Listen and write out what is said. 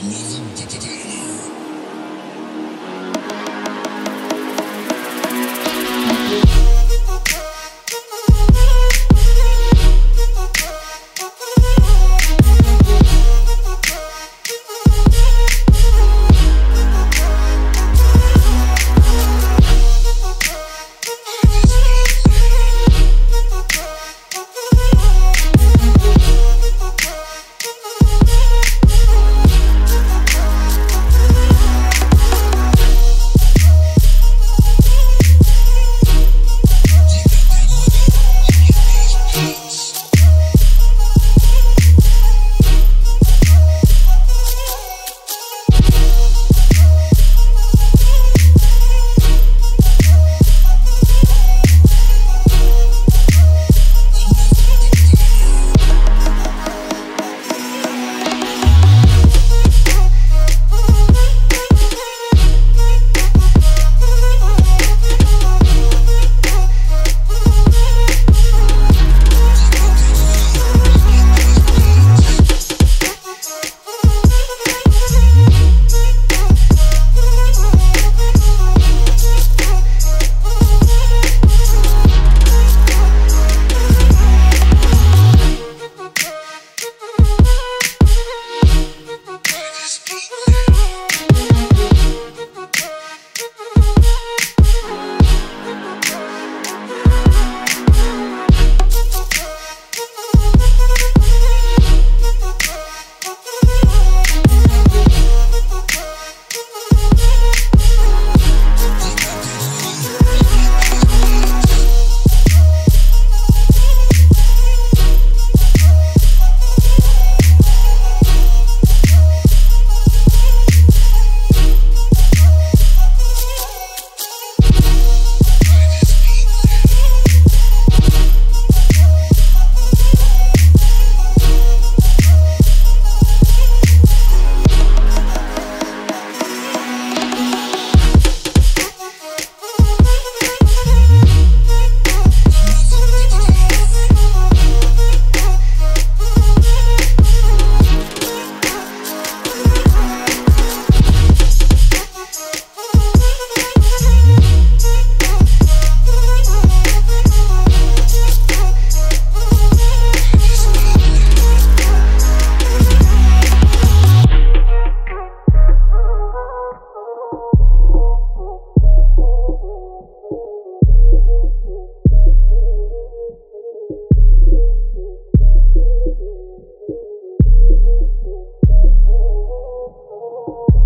水に出てたよ。you.